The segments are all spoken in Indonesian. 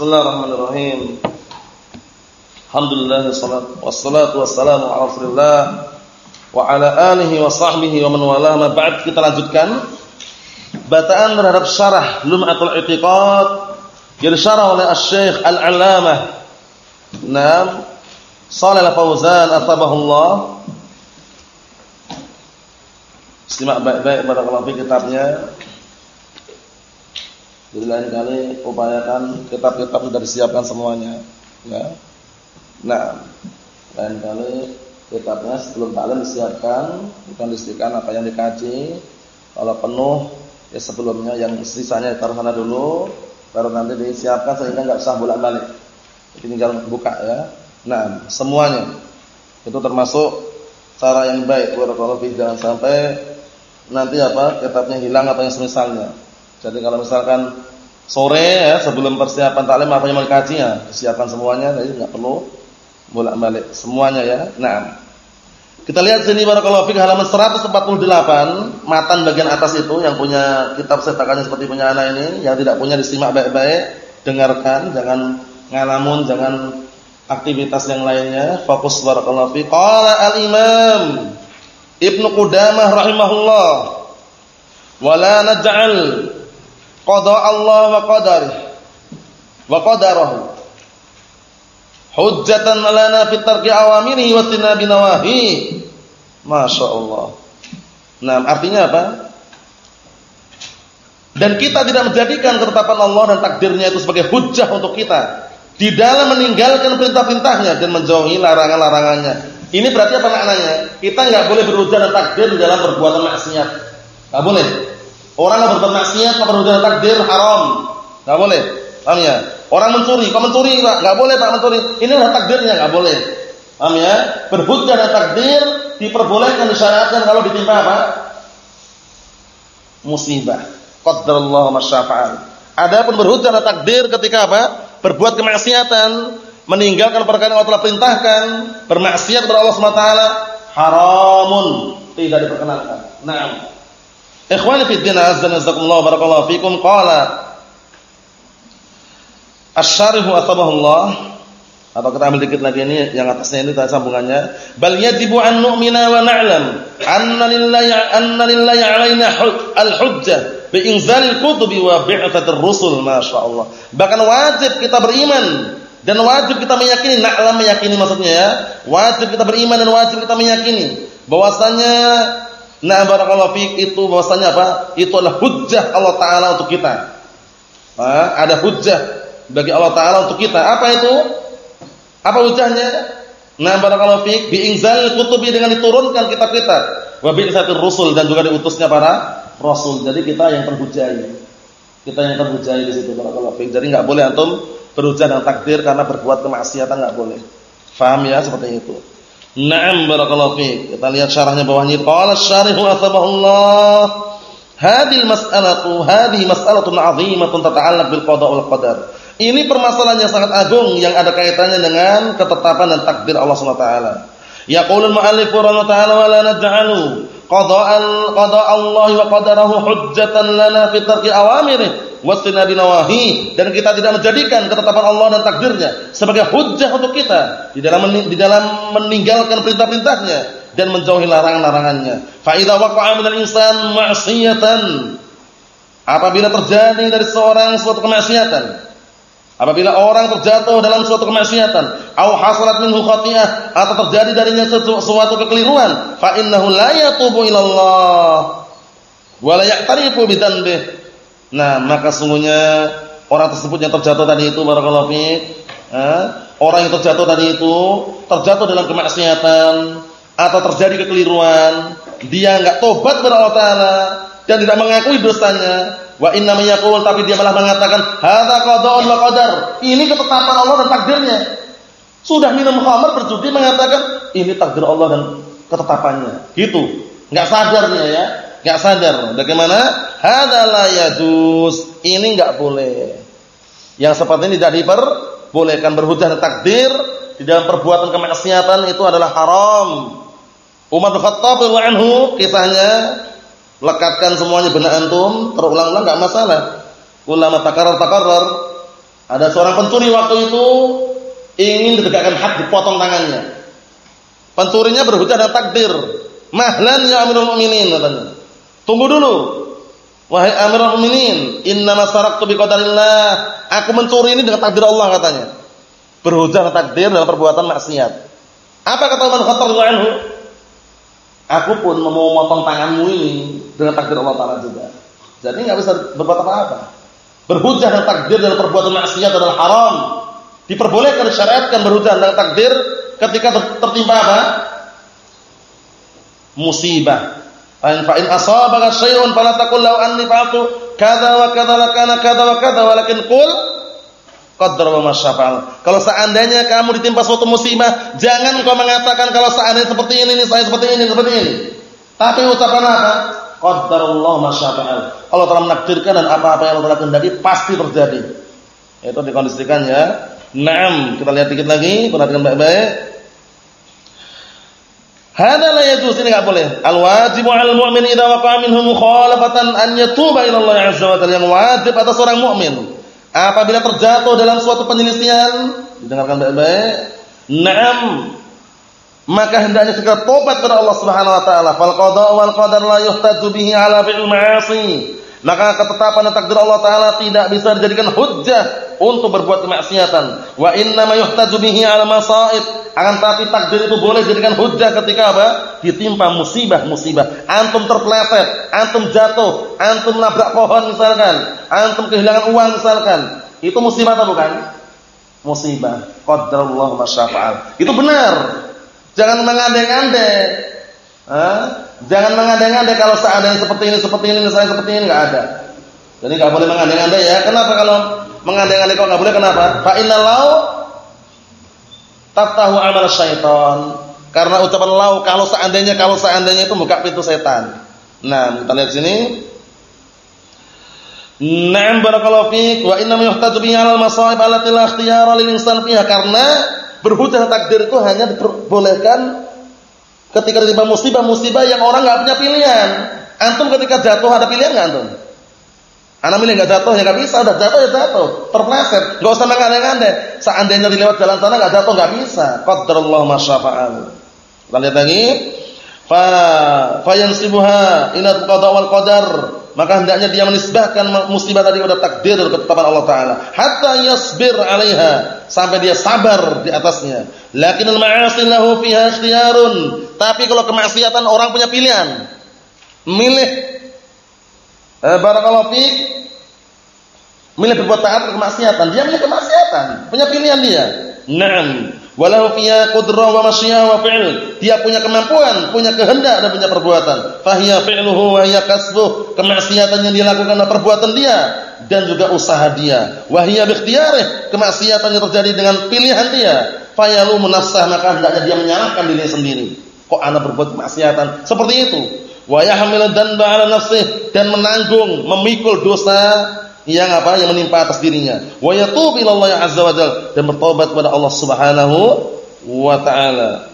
Bismillahirrahmanirrahim. Alhamdulillah wassalatu wassalamu ala Rasulillah wa ala alihi wa sahbihi wa man wala. Ma ba'd kita lanjutkan. Bataan terhadap syarah Lum'atul I'tiqad yang disyarah oleh Asy-Syaikh Al-'Allamah. Naam. Shalih Al-Fauzan atabahullah Simak baik-baik barakallahu fi kitabnya jadi lain kali upayakan kitab-kitab sudah disiapkan semuanya. Ya. Nah, lain kali kitabnya sebelum taklim disiapkan, bukan disiapkan apa yang dikaji. Kalau penuh ya sebelumnya yang sisanya taruh sana dulu, baru nanti disiapkan sehingga nggak usah bolak-balik. Jadi tinggal buka ya. Nah, semuanya itu termasuk cara yang baik kalau jangan sampai nanti apa kitabnya hilang atau yang semisalnya. Jadi kalau misalkan sore ya sebelum persiapan taklim apa yang ya, siapkan semuanya jadi enggak perlu bolak-balik semuanya ya. Nah, kita lihat sini barakallahu fik halaman 148 matan bagian atas itu yang punya kitab cetakannya seperti punya anak ini, yang tidak punya disimak baik-baik, dengarkan, jangan ngalamun, jangan aktivitas yang lainnya, fokus barakallahu fik. Qala al-Imam Ibnu Qudamah rahimahullah wala naj'al qada Allah wa qadarih wa qadarahu hujjatan lana fi tarki awamirihi wa tinabi nawahi Masya Allah Nah artinya apa? Dan kita tidak menjadikan ketetapan Allah dan takdirnya itu sebagai hujjah untuk kita di dalam meninggalkan perintah-perintahnya dan menjauhi larangan-larangannya. Ini berarti apa maknanya? Kita nggak boleh berhujjah dan takdir di dalam perbuatan maksiat. Nggak boleh. Orang yang berbuat maksiat maka berhujjah takdir haram. Enggak boleh. Paham ya? Orang mencuri, kau mencuri Pak, enggak boleh Pak mencuri. Ini adalah takdirnya, enggak boleh. Paham ya? Berhujjah dan takdir diperbolehkan disyariatkan kalau ditimpa apa? Musibah. Qadarullah masyafa'al. Adapun berhujjah dan takdir ketika apa? Berbuat kemaksiatan, meninggalkan perkara yang Allah telah perintahkan, bermaksiat kepada Allah SWT, haramun, tidak diperkenankan. Naam. Ikhwani fi din azza wa jazakumullah barakallahu fikum qala Asy-syarih athabahullah. Atau kita ambil dikit lagi ini yang atasnya ini tadi sambungannya. Bal yajibu an nu'mina wa na'lam anna lillahi anna lillahi 'alaina al-hujjah bi inzalil kutubi wa bi'tsatir rusul masyaallah bahkan wajib kita beriman dan wajib kita meyakini na'lam meyakini maksudnya ya. Wajib kita beriman dan wajib kita meyakini bahwasanya Nah barakallahu fiik itu bahwasanya apa? Itu adalah hujjah Allah taala untuk kita. Nah, ada hujjah bagi Allah taala untuk kita. Apa itu? Apa hujjahnya? Nah barakallahu fiik bi inzal kutubi dengan diturunkan kitab-kitab wa bi'tsatir rusul dan juga diutusnya para rasul. Jadi kita yang terhujai. Kita yang terhujai di situ barakallahu fiik. Jadi enggak boleh antum berhujah dengan takdir karena berbuat kemaksiatan enggak boleh. Faham ya seperti itu. Naam barakallahu fiik. Kita lihat syarahnya bawahnya. Qala asy-syarihu athabahullah. Hadhihi mas'alatu, hadhihi mas'alatun 'azimatun tata'allaq bil qada' wal qadar. Ini permasalahan yang sangat agung yang ada kaitannya dengan ketetapan dan takdir Allah Subhanahu wa taala. Yaqulul mu'allif rahimahullah wa la naj'alu qada'al qada' Allah wa qadarahu hujjatan lana fi tarki awamirih wasinabi nawahi dan kita tidak menjadikan ketetapan Allah dan takdirnya sebagai hujjah untuk kita di dalam di dalam meninggalkan perintah-perintahnya dan menjauhi larangan-larangannya. Fa idza waqa'a minal insan ma'siyatan. Apabila terjadi dari seorang suatu kemaksiatan Apabila orang terjatuh dalam suatu kemaksiatan, au hasalat minhu khati'ah atau terjadi darinya suatu kekeliruan, fa innahu la yatubu ila Nah, maka sungguhnya orang tersebut yang terjatuh tadi itu barakallahu fiik, eh, orang yang terjatuh tadi itu terjatuh dalam kemaksiatan atau terjadi kekeliruan, dia enggak tobat kepada Allah taala dan tidak mengakui dosanya, wa inna yaqul tapi dia malah mengatakan hadza qada'un wa qadar. Ini ketetapan Allah dan takdirnya. Sudah minum khamar berjudi mengatakan ini takdir Allah dan ketetapannya. Gitu. Enggak sadar dia ya. Enggak sadar. Bagaimana? Hadza la yajuz. Ini enggak boleh. Yang seperti ini tidak diperbolehkan berhujjah takdir di dalam perbuatan kemaksiatan itu adalah haram. Umar bin Khattab anhu kisahnya lekatkan semuanya benar antum terulang-ulang enggak masalah. Ulama takarar takarar Ada seorang pencuri waktu itu ingin ditegakkan had dipotong tangannya. Pencurinya berhujah dengan takdir. Mahlan ya Amirul Mukminin katanya. Tunggu dulu. Wahai Amirul Mukminin, inna masaraktu biqadarillah. Aku mencuri ini dengan takdir Allah katanya. Berhujah takdir dalam perbuatan maksiat. Apa kata Umar Khattab anhu? Aku pun mau memotong tanganmu ini dengan takdir Allah Taala juga. Jadi nggak bisa berbuat apa-apa. Berhujah dengan takdir dalam perbuatan maksiat adalah haram. Diperbolehkan disyariatkan berhujah dengan takdir ketika tertimpa apa? Musibah. Fa in asabaka syai'un fala taqul law anni fa'altu kadza wa kadza lakana kadza wa kadza walakin qul qaddar wa. Kalau seandainya kamu ditimpa suatu musibah, jangan kau mengatakan kalau seandainya seperti ini, ini saya seperti ini, seperti ini. Tapi ucapkanlah apa? Qaddarullah masyafa'al. Allah telah menakdirkan dan apa-apa yang Allah telah kehendaki pasti terjadi. Itu dikondisikan ya. Naam, kita lihat dikit lagi, perhatikan baik-baik. Hada la yajuz ini enggak boleh. Al wajibu 'alal mu'min idza waqa'a minhu mukhalafatan an yatuba ila Allah 'azza wa jalla. Yang wajib atas seorang mukmin apabila terjatuh dalam suatu penyelisihan, didengarkan baik-baik. Naam. Maka hendaknya segera tobat kepada Allah Subhanahu wa taala. Fal qada wal qadar la yuhtaju bihi 'ala fi'il ma'asi. Maka ketetapan dan takdir Allah taala tidak bisa dijadikan hujjah untuk berbuat kemaksiatan. Wa inna ma yuhtaju bihi 'ala masaib. Akan tapi takdir itu boleh dijadikan hujjah ketika apa? Ditimpa musibah-musibah. Antum terpeleset, antum jatuh, antum nabrak pohon misalkan, antum kehilangan uang misalkan. Itu musibah atau bukan? Musibah. Qadarullah masyafa'al. Itu benar. Jangan mengandai-andai. Jangan mengandai-andai kalau seandainya seperti ini, seperti ini, misalnya seperti ini enggak ada. Jadi enggak boleh mengandai-andai ya. Kenapa kalau mengandai-andai kok enggak boleh kenapa? Fa innal taftahu amal syaitan. Karena ucapan lau kalau seandainya kalau seandainya itu buka pintu setan. Nah, kita lihat sini. Na'am barakallahu fiik wa inna yuhtaju bihi 'alal masaib allati la ikhtiyara lil insan fiha karena berhujah takdir itu hanya diperbolehkan ketika terjadi musibah-musibah yang orang enggak punya pilihan. Antum ketika jatuh ada pilihan enggak antum? Anak milih nggak jatuh ya nggak bisa, udah jatuh ya jatuh, terpleset, nggak usah mengandai-andai. Seandainya dilewat jalan sana nggak jatuh nggak bisa. Qadarullah masyafa'al. Kita lihat lagi. Fa fayansibuha ila qada wal qadar. Maka hendaknya dia menisbahkan musibah tadi kepada takdir ketetapan Allah taala. Hatta yasbir 'alaiha, sampai dia sabar di atasnya. Lakinal ma'asi lahu fiha. Tapi kalau kemaksiatan orang punya pilihan. Milih eh, barakallahu fiik milih berbuat taat kemaksiatan. Dia milih kemaksiatan, punya pilihan dia. Naam. Walau fiya qudrah wa masyiah wa fi'l. Dia punya kemampuan, punya kehendak dan punya perbuatan. Fahiya fi'luhu wa hiya. Kemaksiatan yang dilakukan adalah perbuatan dia dan juga usaha dia. Wa hiya bikhtiyarih. Kemaksiatan yang terjadi dengan pilihan dia. Fayalu munafsah maka hendaknya dia menyalahkan dirinya sendiri. Kok ana berbuat kemaksiatan? Seperti itu wa yahmil danba 'ala dan menanggung memikul dosa yang apa yang menimpa atas dirinya. Wa yatub ila azza wa jalla dan bertobat kepada Allah Subhanahu wa taala.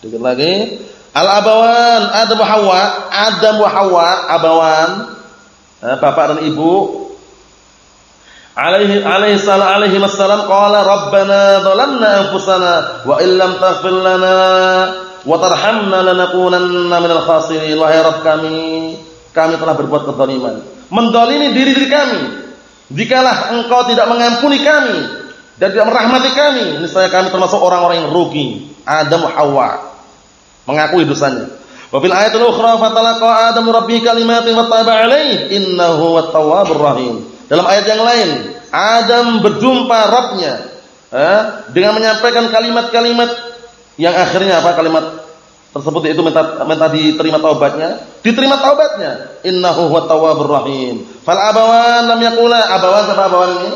Dikit lagi. Al abawan Adam wa Hawa Adam wa Hawa abawan eh, bapak dan ibu. Alaihi alaihi salam alaihi wassalam qala rabbana dhalamna anfusana wa illam taghfir lana wa tarhamna lanakunanna minal khasirin. Wahai Rabb kami, kami telah berbuat kezaliman. Mendolimi diri-diri kami. Jikalah engkau tidak mengampuni kami dan tidak merahmati kami, niscaya kami termasuk orang-orang yang rugi. Adam Hawa mengakui dosanya. Wa fil ayatil ukhra fatalaqa Adam rabbi kalimatin fattaba alaihi innahu wattawwabur rahim. Dalam ayat yang lain, Adam berjumpa Rabbnya eh, dengan menyampaikan kalimat-kalimat yang akhirnya apa kalimat tersebut yaitu minta, minta diterima taubatnya, diterima taubatnya. Innahu huwa tawwabur rahim. Fal abawan lam yaqula abawan siapa abawan ini?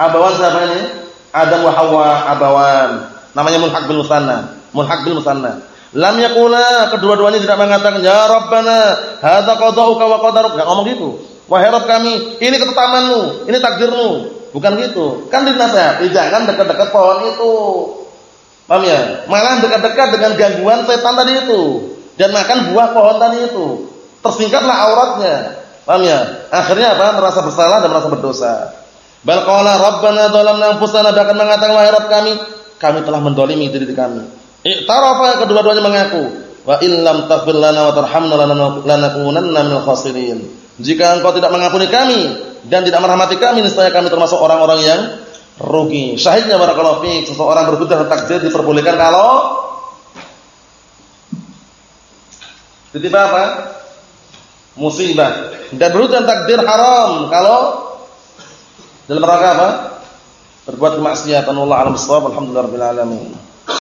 Abawan siapa ini? Adam wa Hawa abawan. Namanya mulhaq bil musanna. Mulhaq bil musanna. Lam yaqula kedua-duanya tidak mengatakan ya Rabbana hadza qada'uka wa qadaruk. Enggak ngomong gitu. Wahai Rabb kami, ini ketetapanmu, ini takdirmu. Bukan gitu. Kan dinasihati jangan dekat-dekat pohon itu. Paham ya? Malah dekat-dekat dengan gangguan setan tadi itu dan makan buah pohon tadi itu. Tersingkatlah auratnya. Paham ya? Akhirnya apa? Merasa bersalah dan merasa berdosa. Bal qala rabbana dzalamna anfusana bahkan mengatakan wahai Rabb kami, kami telah mendolimi diri kami. Iktarafa kedua-duanya mengaku, wa illam taghfir lana wa tarhamna lanakunanna minal khasirin. Jika engkau tidak mengampuni kami dan tidak merahmati kami, niscaya kami termasuk orang-orang yang rugi. Syahidnya barakallahu fiik, seseorang berhujjah takdir diperbolehkan kalau ditimpa apa? Musibah. Dan berhujjah takdir haram kalau dalam rangka apa? Berbuat kemaksiatan Allah alam bisawab. Alhamdulillah rabbil alamin.